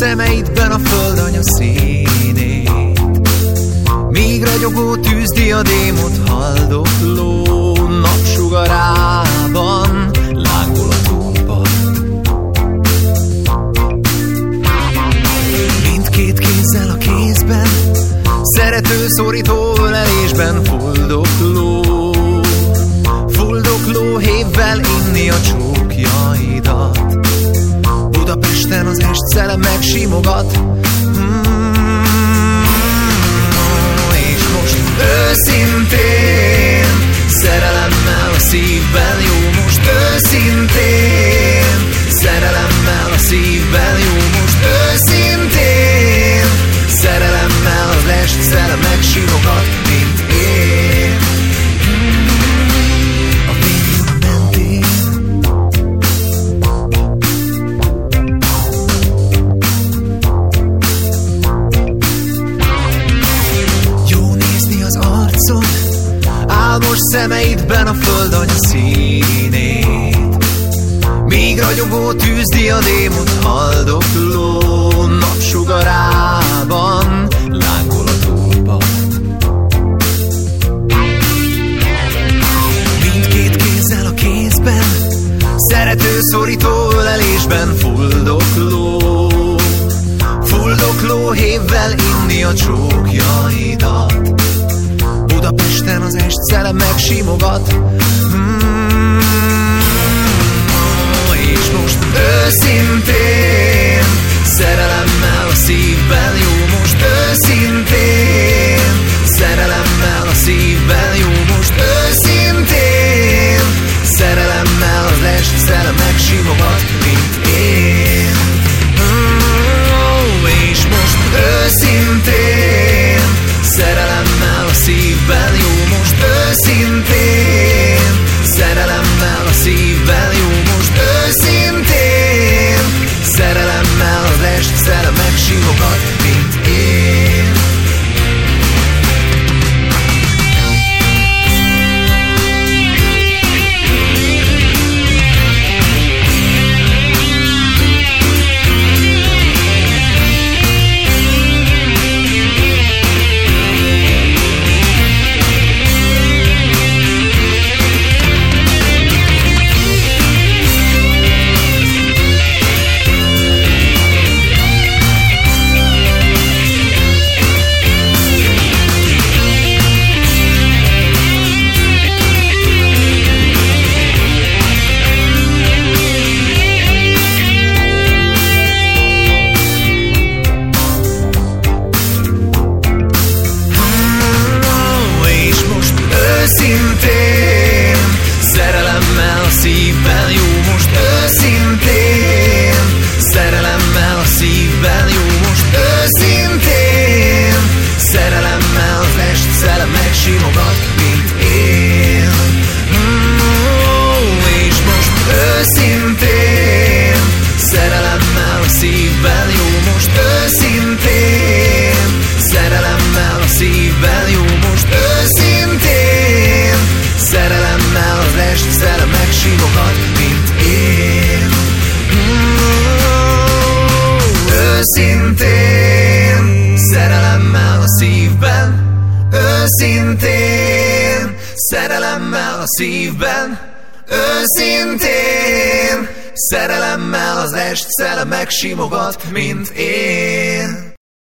szemeidben a földanya színét. Míg ragyogó tűzdiadémot haldokló napsugarában lángol a tópart Mindkét kézzel a kézben Szerető szorító ölelésben fuldokló. Fuldokló hévvel inni a csókjaidat Budapesten az est szele megsimogat. Mm, És most őszintén Álmos szemeidben a földanya színét. Míg ragyogó tűzdiadémot haldokló Napsugarában lángol a túlpart Mindkét kézzel a kézben Szerető szorító ölelésben fuldokló. Fuldokló hévvel inni a csókjaidat Budapesten az est szele megsimogat mm, Szívben jó Őszintén Szerelemmel a szívben Őszintén Szerelemmel az est szele megsimogat, mint én